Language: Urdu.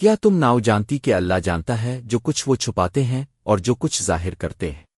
کیا تم ناؤ جانتی کہ اللہ جانتا ہے جو کچھ وہ چھپاتے ہیں اور جو کچھ ظاہر کرتے ہیں؟